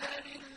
مَثَلِ